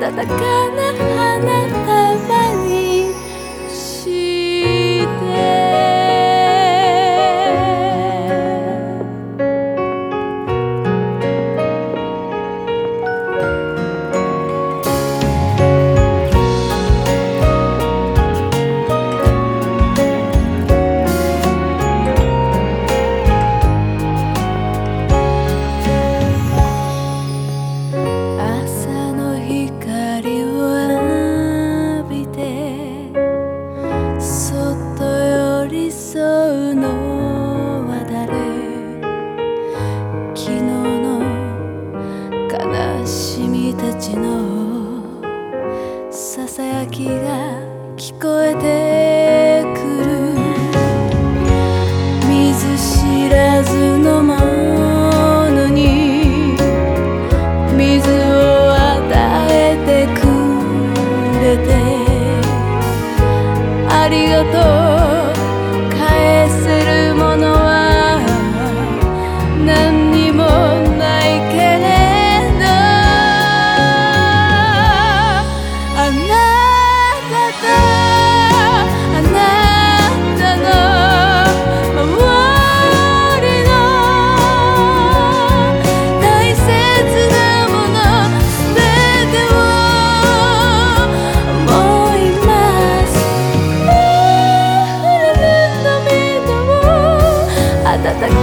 暖かな花ささやきが聞こえてくる。見ず知らずのものに水を与えてくれて。ありがとう。暖か